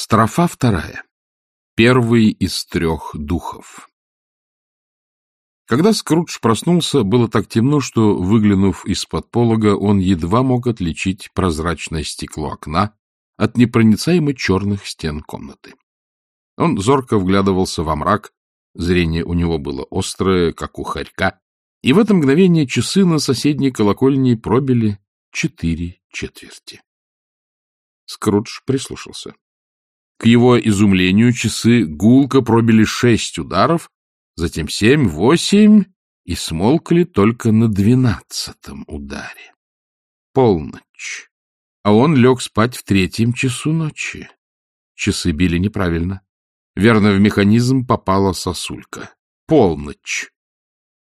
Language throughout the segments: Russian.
Строфа вторая. Первый из трех духов. Когда Скрудж проснулся, было так темно, что, выглянув из-под полога, он едва мог отличить прозрачное стекло окна от непроницаемо черных стен комнаты. Он зорко вглядывался во мрак, зрение у него было острое, как у хорька, и в это мгновение часы на соседней колокольне пробили четыре четверти. Скрудж прислушался. К его изумлению часы гулко пробили шесть ударов, затем семь, восемь и смолкли только на двенадцатом ударе. Полночь. А он лег спать в третьем часу ночи. Часы били неправильно. Верно, в механизм попала сосулька. Полночь.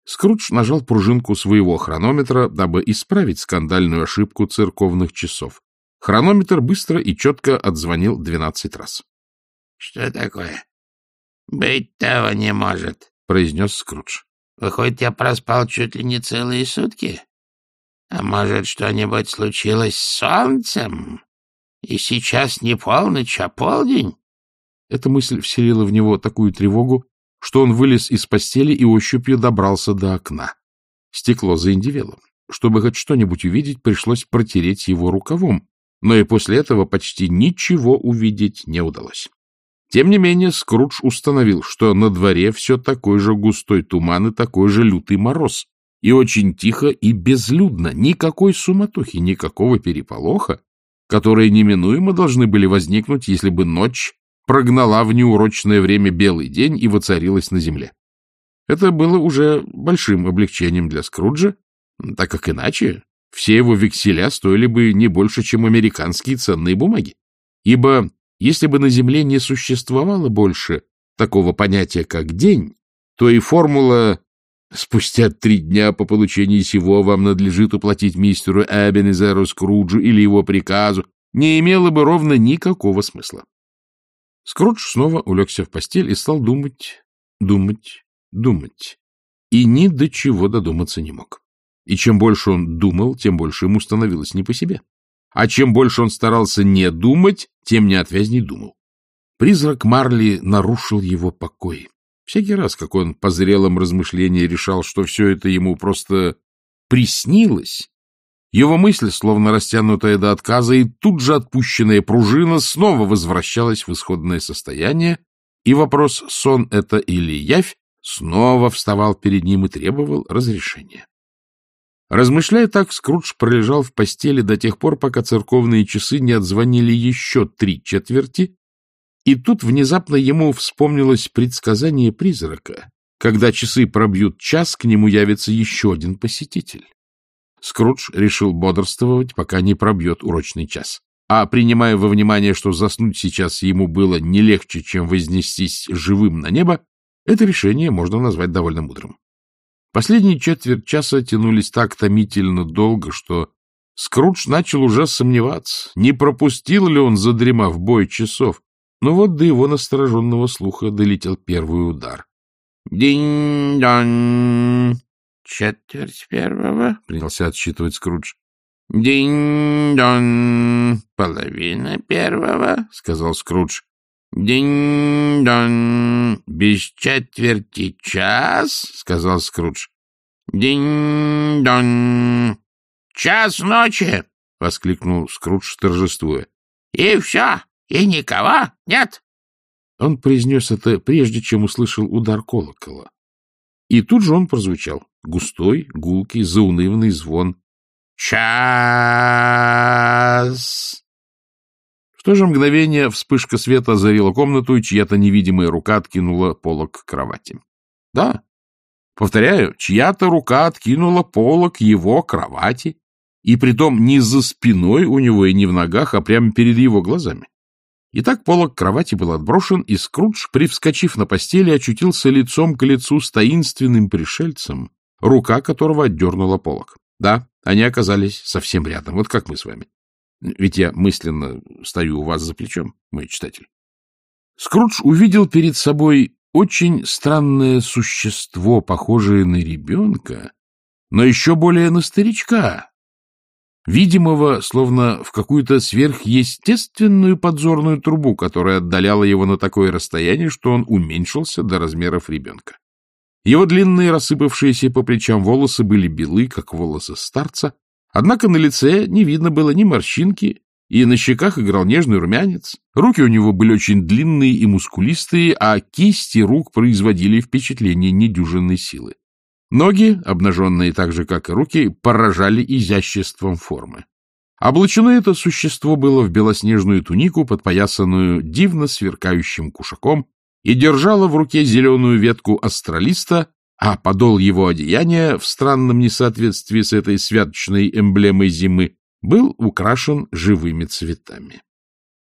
Скрудж нажал пружинку своего хронометра, дабы исправить скандальную ошибку церковных часов. Хронометр быстро и четко отзвонил двенадцать раз. — Что такое? — Быть того не может, — произнес Скрудж. — Выходит, я проспал чуть ли не целые сутки? А может, что-нибудь случилось с солнцем? И сейчас не полночь, а полдень? Эта мысль вселила в него такую тревогу, что он вылез из постели и ощупью добрался до окна. Стекло заиндевело. Чтобы хоть что-нибудь увидеть, пришлось протереть его рукавом, но и после этого почти ничего увидеть не удалось. Тем не менее, Скрудж установил, что на дворе все такой же густой туман и такой же лютый мороз, и очень тихо и безлюдно, никакой суматохи, никакого переполоха, которые неминуемо должны были возникнуть, если бы ночь прогнала в неурочное время белый день и воцарилась на земле. Это было уже большим облегчением для Скруджа, так как иначе все его векселя стоили бы не больше, чем американские ценные бумаги. Ибо если бы на Земле не существовало больше такого понятия, как день, то и формула «спустя три дня по получении сего вам надлежит уплатить мистеру Эбенезеру Скруджу или его приказу» не имела бы ровно никакого смысла. Скрудж снова улегся в постель и стал думать, думать, думать. И ни до чего додуматься не мог. И чем больше он думал, тем больше ему становилось не по себе. А чем больше он старался не думать, тем неотвязней думал. Призрак Марли нарушил его покой. Всякий раз, как он по зрелом размышлении решал, что все это ему просто приснилось, его мысль, словно растянутая до отказа, и тут же отпущенная пружина снова возвращалась в исходное состояние, и вопрос «сон это или явь» снова вставал перед ним и требовал разрешения. Размышляя так, Скрудж пролежал в постели до тех пор, пока церковные часы не отзвонили еще три четверти, и тут внезапно ему вспомнилось предсказание призрака. Когда часы пробьют час, к нему явится еще один посетитель. Скрудж решил бодрствовать, пока не пробьет урочный час. А принимая во внимание, что заснуть сейчас ему было не легче, чем вознестись живым на небо, это решение можно назвать довольно мудрым. Последние четверть часа тянулись так томительно долго, что Скрудж начал уже сомневаться, не пропустил ли он, задремав бой часов. Но вот до его настороженного слуха долетел первый удар. «Динь-дон!» «Четверть первого», — принялся отсчитывать Скрудж. «Динь-дон! Половина первого», — сказал Скрудж. «Динь-дон! Без четверти час!» — сказал Скрудж. «Динь-дон! Час ночи!» — воскликнул Скрудж, торжествуя. «И все? И никого? Нет?» Он произнес это, прежде чем услышал удар колокола. И тут же он прозвучал. Густой, гулкий, заунывный звон. «Час!» То же мгновение вспышка света озарила комнату, и чья-то невидимая рука откинула полок кровати. Да, повторяю, чья-то рука откинула полок его кровати, и притом не за спиной у него и не в ногах, а прямо перед его глазами. Итак, полок кровати был отброшен, и Скрудж, привскочив на постели, очутился лицом к лицу с таинственным пришельцем, рука которого отдернула полок. Да, они оказались совсем рядом, вот как мы с вами. Ведь я мысленно стою у вас за плечом, мой читатель. Скрудж увидел перед собой очень странное существо, похожее на ребенка, но еще более на старичка. видимого словно в какую-то сверхъестественную подзорную трубу, которая отдаляла его на такое расстояние, что он уменьшился до размеров ребенка. Его длинные, рассыпавшиеся по плечам волосы были белы, как волосы старца, однако на лице не видно было ни морщинки, и на щеках играл нежный румянец. Руки у него были очень длинные и мускулистые, а кисти рук производили впечатление недюжинной силы. Ноги, обнаженные так же, как и руки, поражали изяществом формы. Облачено это существо было в белоснежную тунику, подпоясанную дивно сверкающим кушаком, и держало в руке зеленую ветку астралиста, а подол его одеяния, в странном несоответствии с этой святочной эмблемой зимы, был украшен живыми цветами.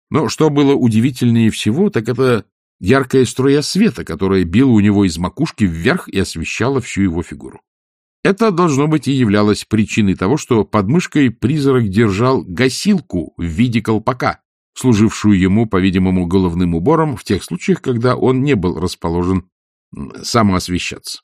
Но что было удивительнее всего, так это яркая струя света, которая била у него из макушки вверх и освещала всю его фигуру. Это, должно быть, и являлось причиной того, что под мышкой призрак держал гасилку в виде колпака, служившую ему, по-видимому, головным убором в тех случаях, когда он не был расположен самоосвещаться.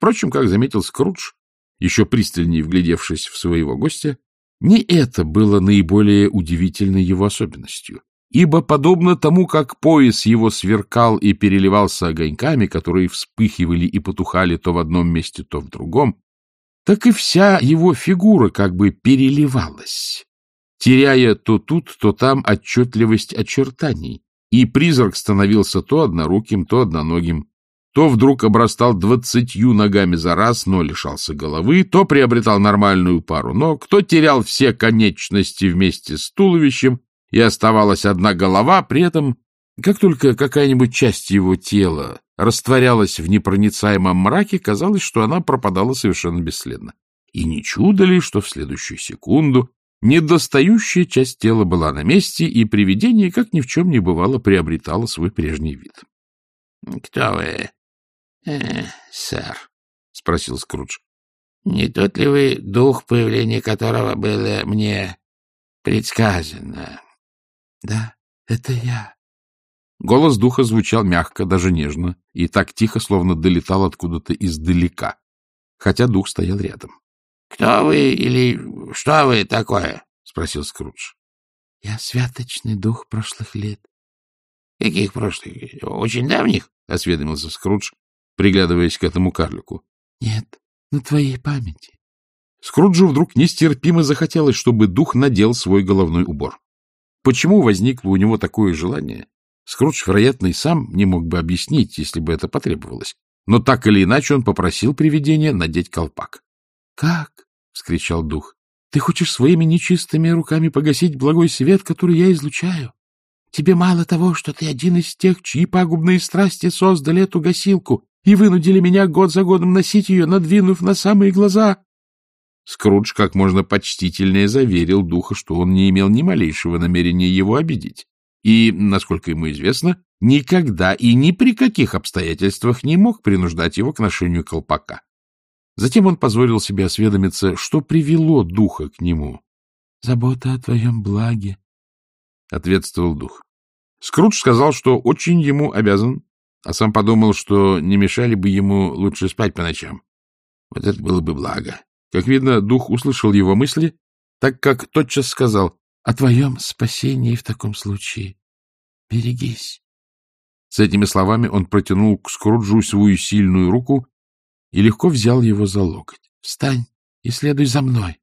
Впрочем, как заметил Скрудж, еще пристальнее вглядевшись в своего гостя, не это было наиболее удивительной его особенностью, ибо, подобно тому, как пояс его сверкал и переливался огоньками, которые вспыхивали и потухали то в одном месте, то в другом, так и вся его фигура как бы переливалась, теряя то тут, то там отчетливость очертаний, и призрак становился то одноруким, то одноногим, то вдруг обрастал двадцатью ногами за раз, но лишался головы, то приобретал нормальную пару ног, то терял все конечности вместе с туловищем, и оставалась одна голова, при этом, как только какая-нибудь часть его тела растворялась в непроницаемом мраке, казалось, что она пропадала совершенно бесследно. И не чудо ли, что в следующую секунду недостающая часть тела была на месте, и привидение, как ни в чем не бывало, приобретало свой прежний вид. — Кто вы, э, сэр? — спросил Скрудж. — Не тот ли вы дух, появления которого было мне предсказано? — Да, это я. Голос духа звучал мягко, даже нежно, и так тихо, словно долетал откуда-то издалека, хотя дух стоял рядом. — Кто вы или что вы такое? — спросил Скрудж. — Я святочный дух прошлых лет. — Каких прошлых? Очень давних? — осведомился Скрудж, приглядываясь к этому карлику. — Нет, на твоей памяти. Скруджу вдруг нестерпимо захотелось, чтобы дух надел свой головной убор. Почему возникло у него такое желание? Скрудж, вероятно, и сам не мог бы объяснить, если бы это потребовалось. Но так или иначе он попросил привидения надеть колпак. — Как? — вскричал дух. — Ты хочешь своими нечистыми руками погасить благой свет, который я излучаю? Тебе мало того, что ты один из тех, чьи пагубные страсти создали эту гасилку, и вынудили меня год за годом носить ее, надвинув на самые глаза. Скрудж как можно почтительнее заверил духа, что он не имел ни малейшего намерения его обидеть, и, насколько ему известно, никогда и ни при каких обстоятельствах не мог принуждать его к ношению колпака. Затем он позволил себе осведомиться, что привело духа к нему. — Забота о твоем благе, — ответствовал дух. Скрудж сказал, что очень ему обязан а сам подумал, что не мешали бы ему лучше спать по ночам. Вот это было бы благо. Как видно, дух услышал его мысли, так как тотчас сказал «О твоем спасении в таком случае берегись». С этими словами он протянул к Скруджу свою сильную руку и легко взял его за локоть. — Встань и следуй за мной.